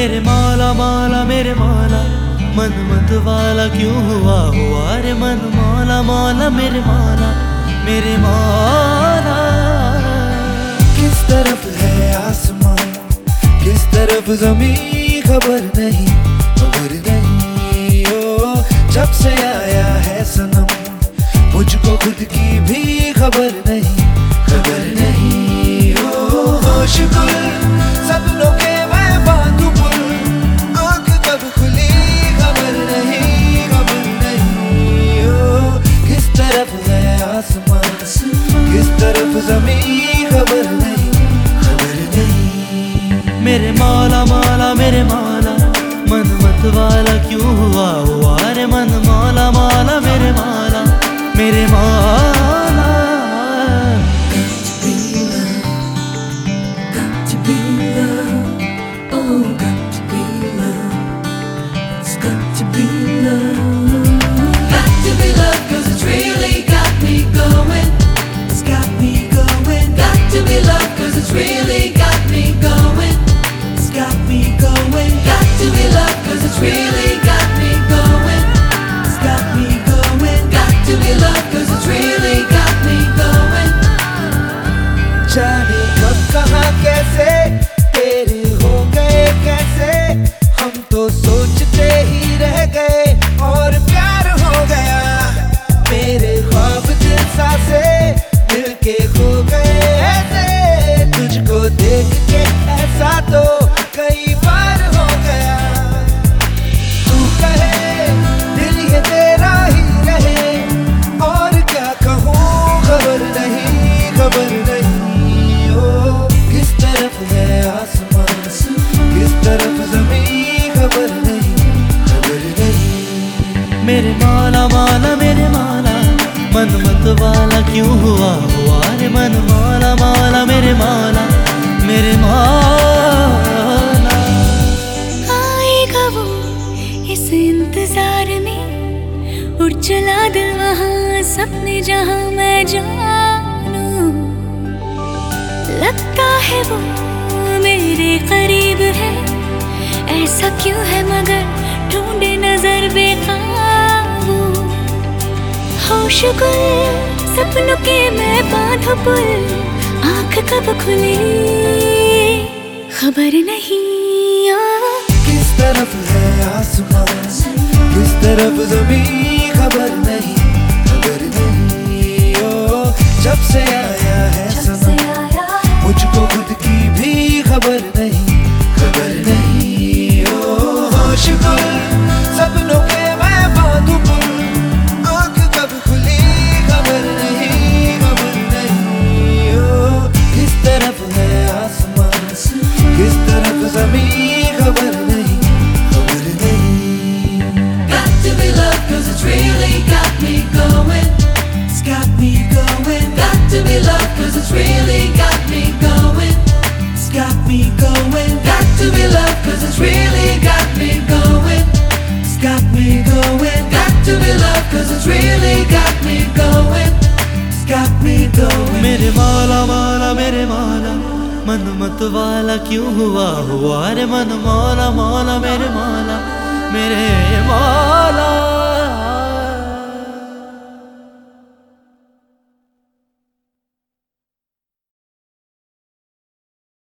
मेरे माला माला, मेरे माला, मन मत वाला क्यों हुआ? हुआ रे मन माला माला, मेरे माला मेरे माला। किस तरफ़ है आसमान? किस तरफ़ ज़मीन? खबर नहीं खबर नहीं। ओ, जब से आया है सनम, मुझको खुद की भी खबर नहीं खबर नहीं। मेरे माला माला मेरे माला मन मत वाला क्यों हुआ हुआ रे मन माला माला मेरे माला मेरे माला. Oh, be गए और प्यार हो गया। मेरे जैसा से के गए। तुझको देख के ऐसा तो मेरे माला माला, मेरे माला। मन मत वाला क्यों हुआ? हुआ रे मन माला माला, मेरे माला मेरे माला। आएगा वो इस इंतज़ार में, उड़ चला दिल वहाँ, सपने जहाँ मैं जानू। लगता है वो मेरे करीब होश गुल सपनों के मैं बांधो पुल आँख कब खुले? खबर नहीं आ किस तरफ़ है आसमान? किस तरफ़ ज़मीन? खबर love, cause it's really got me going. It's got me going. Got to be love, cause it's really got me going. It's got me going. Got to be love, cause it's really got me going. It's got me going. मेरे माला माला मेरे माला मन मत वाला क्यों हुआ हुआ रे मन माला माला मेरे माला मेरे माला